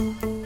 you